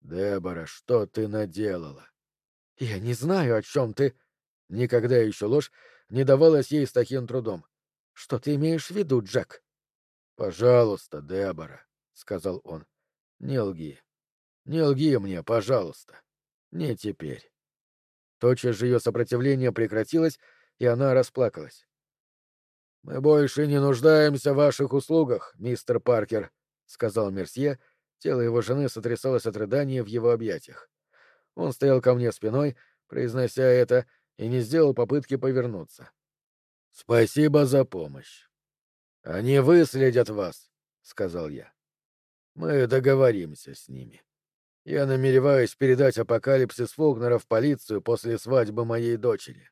«Дебора, что ты наделала?» «Я не знаю, о чем ты...» Никогда еще ложь не давалась ей с таким трудом. «Что ты имеешь в виду, Джек?» «Пожалуйста, Дебора», — сказал он. Не лги. Не лги мне, пожалуйста. Не теперь. Тотчас же ее сопротивление прекратилось, и она расплакалась. «Мы больше не нуждаемся в ваших услугах, мистер Паркер», — сказал Мерсье. Тело его жены сотрясалось от рыдания в его объятиях. Он стоял ко мне спиной, произнося это, и не сделал попытки повернуться. «Спасибо за помощь. Они выследят вас», — сказал я. Мы договоримся с ними. Я намереваюсь передать апокалипсис Фолкнера в полицию после свадьбы моей дочери.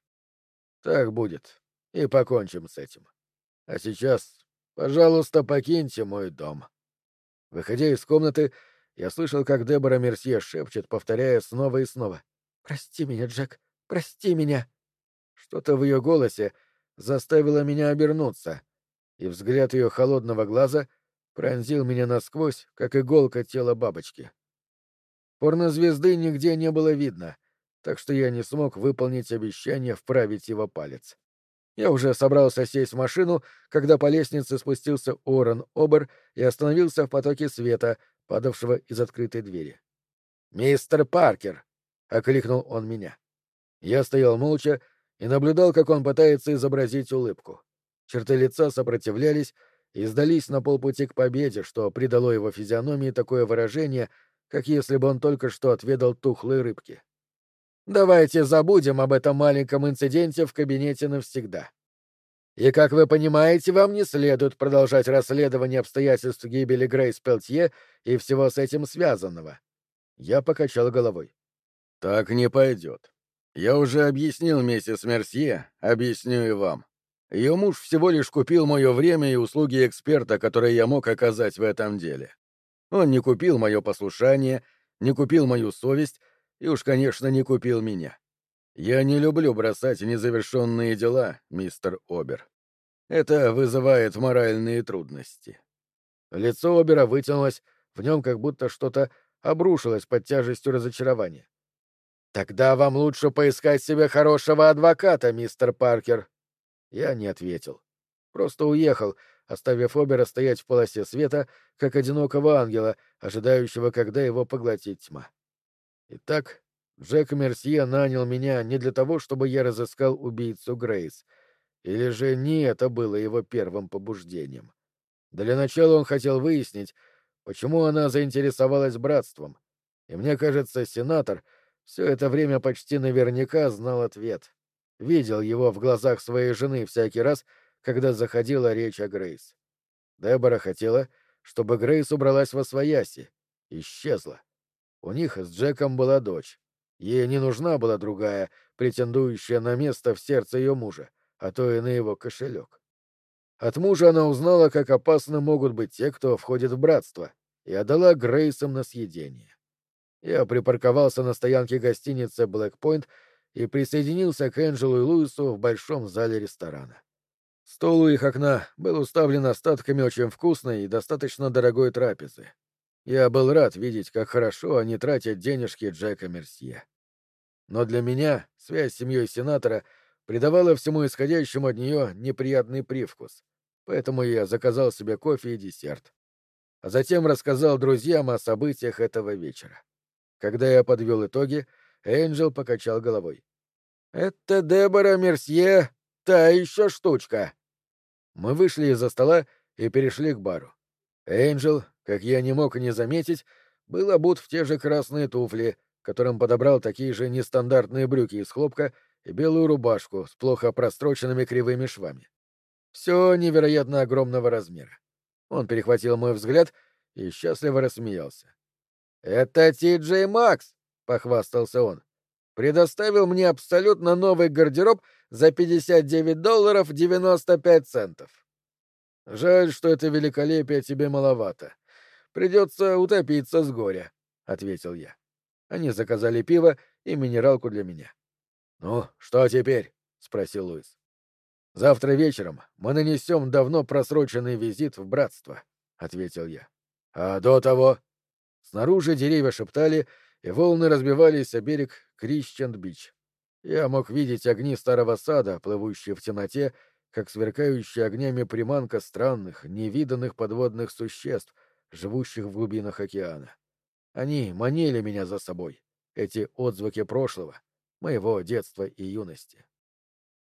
Так будет. И покончим с этим. А сейчас, пожалуйста, покиньте мой дом. Выходя из комнаты, я слышал, как Дебора Мерсье шепчет, повторяя снова и снова. «Прости меня, Джек, прости меня!» Что-то в ее голосе заставило меня обернуться, и взгляд ее холодного глаза пронзил меня насквозь, как иголка тела бабочки. Порнозвезды нигде не было видно, так что я не смог выполнить обещание вправить его палец. Я уже собрался сесть в машину, когда по лестнице спустился Орен Обер и остановился в потоке света, падавшего из открытой двери. «Мистер Паркер!» — окликнул он меня. Я стоял молча и наблюдал, как он пытается изобразить улыбку. Черты лица сопротивлялись, и сдались на полпути к победе, что придало его физиономии такое выражение, как если бы он только что отведал тухлой рыбки. Давайте забудем об этом маленьком инциденте в кабинете навсегда. И, как вы понимаете, вам не следует продолжать расследование обстоятельств гибели Грейс Пелтье и всего с этим связанного. Я покачал головой. Так не пойдет. Я уже объяснил миссис Мерсье, объясню и вам. Ее муж всего лишь купил мое время и услуги эксперта, которые я мог оказать в этом деле. Он не купил мое послушание, не купил мою совесть и уж, конечно, не купил меня. Я не люблю бросать незавершенные дела, мистер Обер. Это вызывает моральные трудности. Лицо Обера вытянулось, в нем как будто что-то обрушилось под тяжестью разочарования. «Тогда вам лучше поискать себе хорошего адвоката, мистер Паркер». Я не ответил. Просто уехал, оставив Обера стоять в полосе света, как одинокого ангела, ожидающего, когда его поглотит тьма. Итак, Джек Мерсье нанял меня не для того, чтобы я разыскал убийцу Грейс. Или же не это было его первым побуждением. Для начала он хотел выяснить, почему она заинтересовалась братством. И мне кажется, сенатор — все это время почти наверняка знал ответ. Видел его в глазах своей жены всякий раз, когда заходила речь о Грейс. Дебора хотела, чтобы Грейс убралась во свояси. Исчезла. У них с Джеком была дочь. Ей не нужна была другая, претендующая на место в сердце ее мужа, а то и на его кошелек. От мужа она узнала, как опасны могут быть те, кто входит в братство, и отдала Грейсам на съедение. Я припарковался на стоянке гостиницы «Блэкпойнт» и присоединился к Энджелу и Луису в большом зале ресторана. Стол у их окна был уставлен остатками очень вкусной и достаточно дорогой трапезы. Я был рад видеть, как хорошо они тратят денежки Джека Мерсье. Но для меня связь с семьей сенатора придавала всему исходящему от нее неприятный привкус, поэтому я заказал себе кофе и десерт. А затем рассказал друзьям о событиях этого вечера. Когда я подвел итоги, Энджел покачал головой. «Это Дебора Мерсье, та еще штучка!» Мы вышли из-за стола и перешли к бару. Энджел, как я не мог не заметить, был обут в те же красные туфли, которым подобрал такие же нестандартные брюки из хлопка и белую рубашку с плохо простроченными кривыми швами. Все невероятно огромного размера. Он перехватил мой взгляд и счастливо рассмеялся. «Это Ти-Джей Макс!» — похвастался он. «Предоставил мне абсолютно новый гардероб за 59 долларов 95 центов. Жаль, что это великолепие тебе маловато. Придется утопиться с горя», — ответил я. Они заказали пиво и минералку для меня. «Ну, что теперь?» — спросил Луис. «Завтра вечером мы нанесем давно просроченный визит в братство», — ответил я. «А до того...» Снаружи деревья шептали, и волны разбивались о берег Крищенд-Бич. Я мог видеть огни старого сада, плывущие в темноте, как сверкающая огнями приманка странных, невиданных подводных существ, живущих в глубинах океана. Они манили меня за собой, эти отзвуки прошлого, моего детства и юности.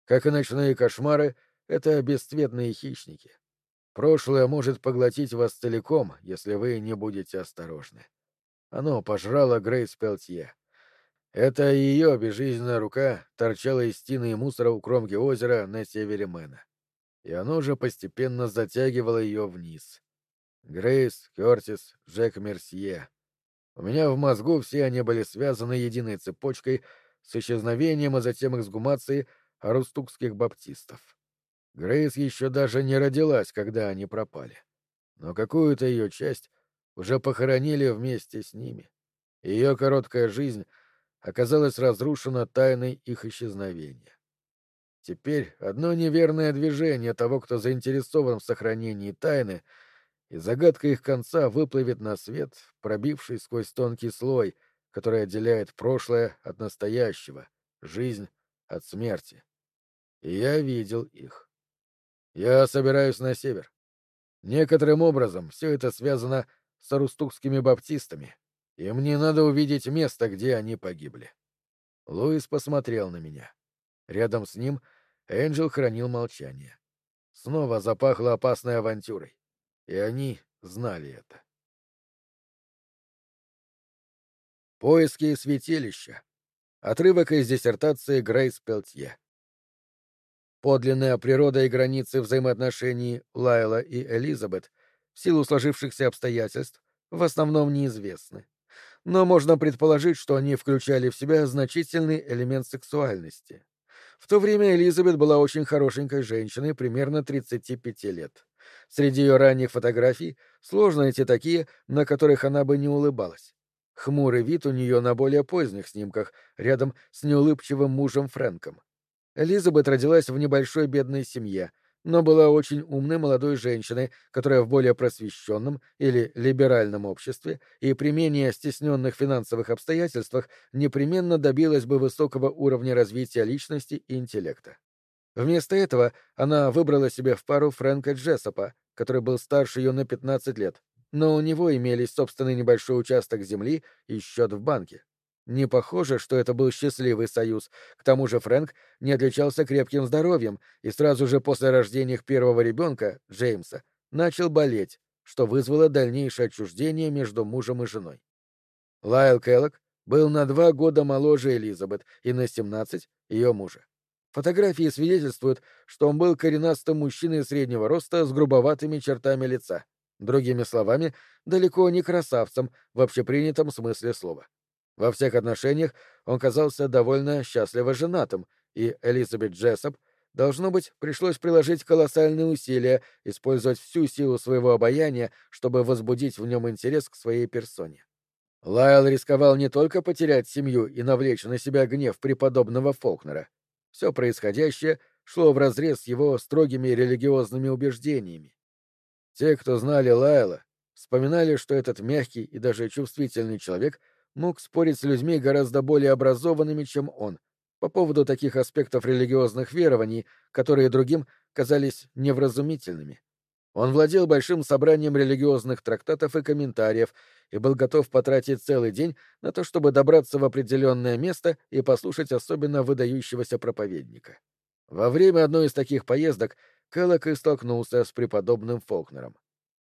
Как и ночные кошмары, это бесцветные хищники. Прошлое может поглотить вас целиком, если вы не будете осторожны. Оно пожрало Грейс Пелтье. Это ее безжизненная рука торчала из стены и мусора у кромки озера на севере Мэна. И оно же постепенно затягивало ее вниз. Грейс, Кертис, Джек Мерсье. У меня в мозгу все они были связаны единой цепочкой с исчезновением, а затем эксгумацией арустукских баптистов. Грейс еще даже не родилась, когда они пропали. Но какую-то ее часть уже похоронили вместе с ними. Ее короткая жизнь оказалась разрушена тайной их исчезновения. Теперь одно неверное движение того, кто заинтересован в сохранении тайны, и загадка их конца выплывет на свет, пробившись сквозь тонкий слой, который отделяет прошлое от настоящего, жизнь от смерти. И я видел их. Я собираюсь на север. Некоторым образом все это связано с арустукскими баптистами, и мне надо увидеть место, где они погибли. Луис посмотрел на меня. Рядом с ним Энджел хранил молчание. Снова запахло опасной авантюрой, и они знали это. Поиски святилища. Отрывок из диссертации Грейс Пелтье. Подлинная природа и границы взаимоотношений Лайла и Элизабет силу сложившихся обстоятельств в основном неизвестны. Но можно предположить, что они включали в себя значительный элемент сексуальности. В то время Элизабет была очень хорошенькой женщиной, примерно 35 лет. Среди ее ранних фотографий сложно найти такие, на которых она бы не улыбалась. Хмурый вид у нее на более поздних снимках, рядом с неулыбчивым мужем Фрэнком. Элизабет родилась в небольшой бедной семье, но была очень умной молодой женщиной, которая в более просвещенном или либеральном обществе и при менее стесненных финансовых обстоятельствах непременно добилась бы высокого уровня развития личности и интеллекта. Вместо этого она выбрала себе в пару Фрэнка Джессопа, который был старше ее на 15 лет, но у него имелись собственный небольшой участок земли и счет в банке. Не похоже, что это был счастливый союз. К тому же Фрэнк не отличался крепким здоровьем и сразу же после рождения их первого ребенка, Джеймса, начал болеть, что вызвало дальнейшее отчуждение между мужем и женой. Лайл Келлок был на два года моложе Элизабет и на 17 ее мужа. Фотографии свидетельствуют, что он был коренастым мужчиной среднего роста с грубоватыми чертами лица. Другими словами, далеко не красавцем в общепринятом смысле слова. Во всех отношениях он казался довольно счастливо женатым, и Элизабет Джессоп, должно быть, пришлось приложить колоссальные усилия, использовать всю силу своего обаяния, чтобы возбудить в нем интерес к своей персоне. Лайл рисковал не только потерять семью и навлечь на себя гнев преподобного Фолкнера. Все происходящее шло вразрез с его строгими религиозными убеждениями. Те, кто знали Лайла, вспоминали, что этот мягкий и даже чувствительный человек — мог спорить с людьми гораздо более образованными, чем он, по поводу таких аспектов религиозных верований, которые другим казались невразумительными. Он владел большим собранием религиозных трактатов и комментариев и был готов потратить целый день на то, чтобы добраться в определенное место и послушать особенно выдающегося проповедника. Во время одной из таких поездок Кэллок и столкнулся с преподобным Фолкнером.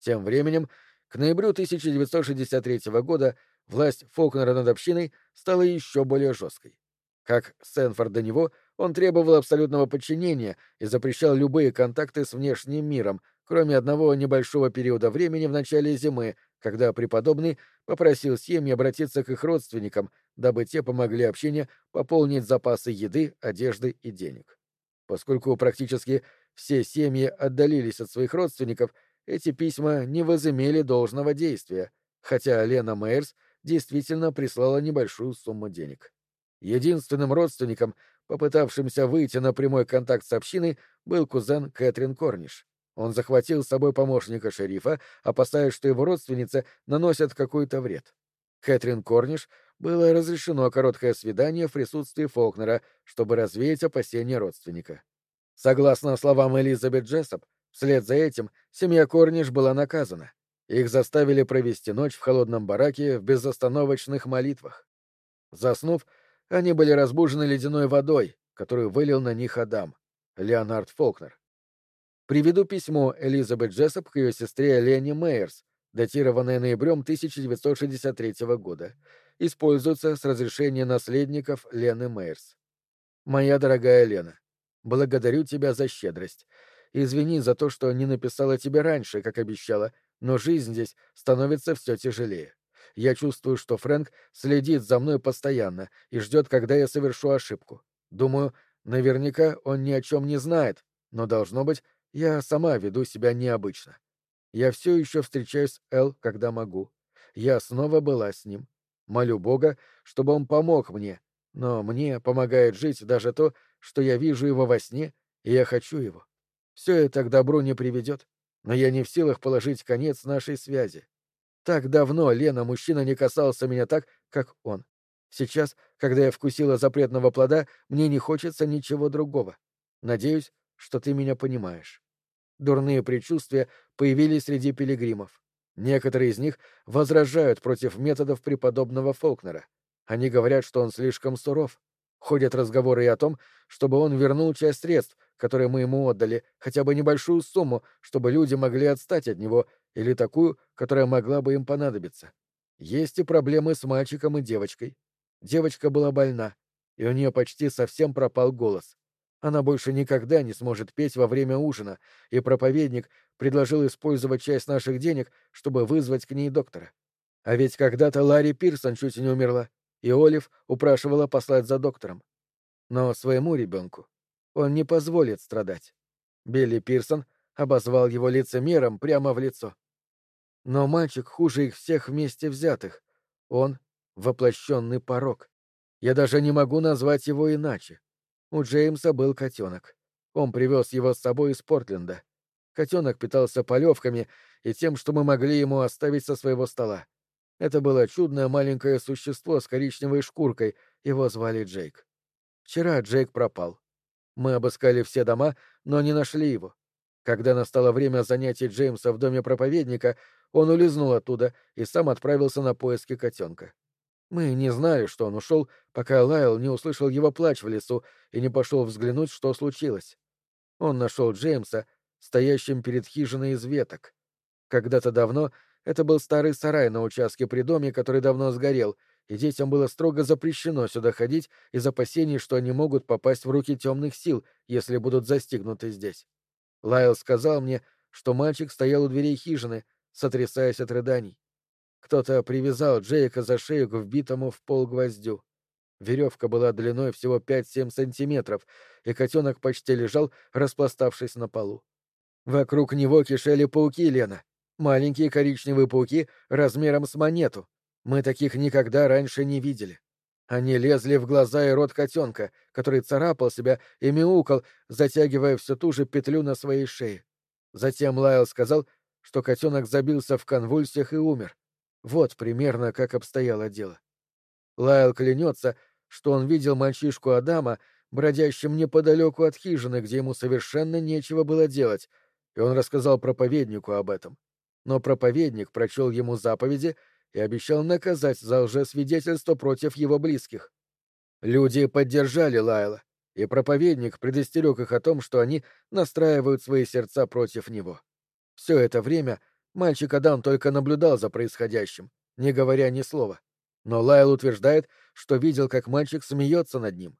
Тем временем, к ноябрю 1963 года власть Фолкнера над общиной стала еще более жесткой. Как Сенфорд до него, он требовал абсолютного подчинения и запрещал любые контакты с внешним миром, кроме одного небольшого периода времени в начале зимы, когда преподобный попросил семьи обратиться к их родственникам, дабы те помогли общине пополнить запасы еды, одежды и денег. Поскольку практически все семьи отдалились от своих родственников, эти письма не возымели должного действия, хотя Лена Мейерс действительно прислала небольшую сумму денег. Единственным родственником, попытавшимся выйти на прямой контакт с общиной, был кузен Кэтрин Корниш. Он захватил с собой помощника шерифа, опасаясь, что его родственнице наносят какой-то вред. Кэтрин Корниш было разрешено короткое свидание в присутствии Фолкнера, чтобы развеять опасения родственника. Согласно словам Элизабет Джессоп, вслед за этим семья Корниш была наказана. Их заставили провести ночь в холодном бараке в безостановочных молитвах. Заснув, они были разбужены ледяной водой, которую вылил на них Адам, Леонард Фолкнер. Приведу письмо Элизабет Джессоп к ее сестре Лене Мейерс, датированное ноябрем 1963 года. Используется с разрешения наследников Лены Мейерс. «Моя дорогая Лена, благодарю тебя за щедрость. Извини за то, что не написала тебе раньше, как обещала, но жизнь здесь становится все тяжелее. Я чувствую, что Фрэнк следит за мной постоянно и ждет, когда я совершу ошибку. Думаю, наверняка он ни о чем не знает, но, должно быть, я сама веду себя необычно. Я все еще встречаюсь с Эл, когда могу. Я снова была с ним. Молю Бога, чтобы он помог мне, но мне помогает жить даже то, что я вижу его во сне, и я хочу его. Все это к добру не приведет но я не в силах положить конец нашей связи. Так давно, Лена, мужчина не касался меня так, как он. Сейчас, когда я вкусила запретного плода, мне не хочется ничего другого. Надеюсь, что ты меня понимаешь. Дурные предчувствия появились среди пилигримов. Некоторые из них возражают против методов преподобного Фолкнера. Они говорят, что он слишком суров. Ходят разговоры и о том, чтобы он вернул часть средств, которые мы ему отдали, хотя бы небольшую сумму, чтобы люди могли отстать от него, или такую, которая могла бы им понадобиться. Есть и проблемы с мальчиком и девочкой. Девочка была больна, и у нее почти совсем пропал голос. Она больше никогда не сможет петь во время ужина, и проповедник предложил использовать часть наших денег, чтобы вызвать к ней доктора. А ведь когда-то Ларри Пирсон чуть не умерла, и Олив упрашивала послать за доктором. Но своему ребенку Он не позволит страдать. Билли Пирсон обозвал его лицемером прямо в лицо. Но мальчик хуже их всех вместе взятых. Он — воплощенный порок. Я даже не могу назвать его иначе. У Джеймса был котенок. Он привез его с собой из Портленда. Котенок питался полевками и тем, что мы могли ему оставить со своего стола. Это было чудное маленькое существо с коричневой шкуркой, его звали Джейк. Вчера Джейк пропал. Мы обыскали все дома, но не нашли его. Когда настало время занятий Джеймса в доме проповедника, он улизнул оттуда и сам отправился на поиски котенка. Мы не знали, что он ушел, пока Лайл не услышал его плач в лесу и не пошел взглянуть, что случилось. Он нашел Джеймса, стоящим перед хижиной из веток. Когда-то давно это был старый сарай на участке при доме, который давно сгорел, и детям было строго запрещено сюда ходить из опасений, что они могут попасть в руки темных сил, если будут застигнуты здесь. Лайл сказал мне, что мальчик стоял у дверей хижины, сотрясаясь от рыданий. Кто-то привязал Джейка за шею к вбитому в пол гвоздю. Веревка была длиной всего 5-7 сантиметров, и котенок почти лежал, распластавшись на полу. Вокруг него кишели пауки, Лена. Маленькие коричневые пауки размером с монету. Мы таких никогда раньше не видели. Они лезли в глаза и рот котенка, который царапал себя и мяукал, затягивая всю ту же петлю на своей шее. Затем Лайл сказал, что котенок забился в конвульсиях и умер. Вот примерно как обстояло дело. Лайл клянется, что он видел мальчишку Адама, бродящим неподалеку от хижины, где ему совершенно нечего было делать, и он рассказал проповеднику об этом. Но проповедник прочел ему заповеди и обещал наказать за лжесвидетельство против его близких. Люди поддержали Лайла, и проповедник предостерег их о том, что они настраивают свои сердца против него. Все это время мальчик Адам только наблюдал за происходящим, не говоря ни слова. Но Лайл утверждает, что видел, как мальчик смеется над ним.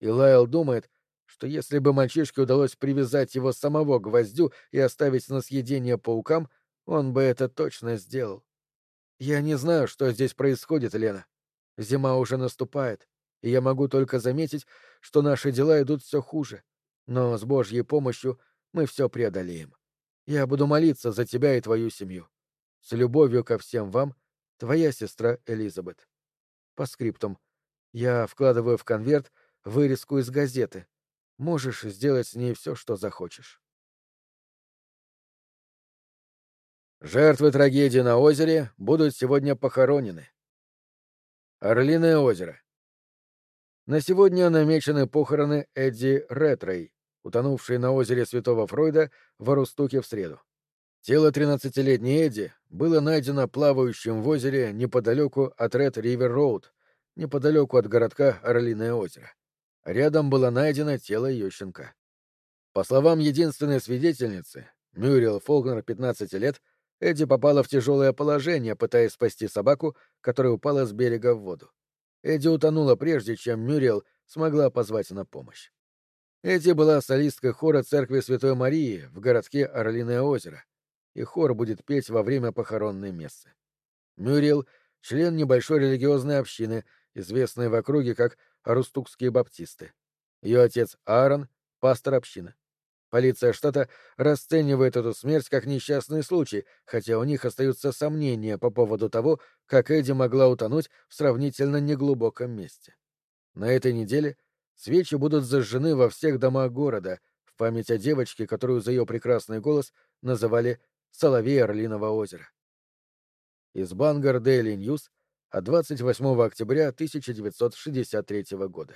И Лайл думает, что если бы мальчишке удалось привязать его самого к гвоздю и оставить на съедение паукам, он бы это точно сделал. Я не знаю, что здесь происходит, Лена. Зима уже наступает, и я могу только заметить, что наши дела идут все хуже. Но с Божьей помощью мы все преодолеем. Я буду молиться за тебя и твою семью. С любовью ко всем вам, твоя сестра Элизабет. По скриптум. Я вкладываю в конверт вырезку из газеты. Можешь сделать с ней все, что захочешь. Жертвы трагедии на озере будут сегодня похоронены. Орлиное озеро. На сегодня намечены похороны Эдди Ретрей, утонувшей на озере Святого Фройда в Арустуке в среду. Тело 13-летней Эдди было найдено плавающим в озере неподалеку от Ред Ривер Роуд, неподалеку от городка Орлиное озеро. Рядом было найдено тело ее щенка. По словам единственной свидетельницы, Мюрриел Фолкнер, 15 лет, Эдди попала в тяжелое положение, пытаясь спасти собаку, которая упала с берега в воду. Эдди утонула прежде, чем Мюрриел смогла позвать на помощь. Эдди была солисткой хора Церкви Святой Марии в городке Орлиное озеро, и хор будет петь во время похоронной мессы. Мюрриел — член небольшой религиозной общины, известной в округе как Арустукские баптисты. Ее отец Аарон — пастор общины. Полиция штата расценивает эту смерть как несчастный случай, хотя у них остаются сомнения по поводу того, как Эдди могла утонуть в сравнительно неглубоком месте. На этой неделе — Свечи будут зажжены во всех домах города в память о девочке, которую за ее прекрасный голос называли «Соловей Орлиного озера». Из Бангар Дейли Ньюс от 28 октября 1963 года.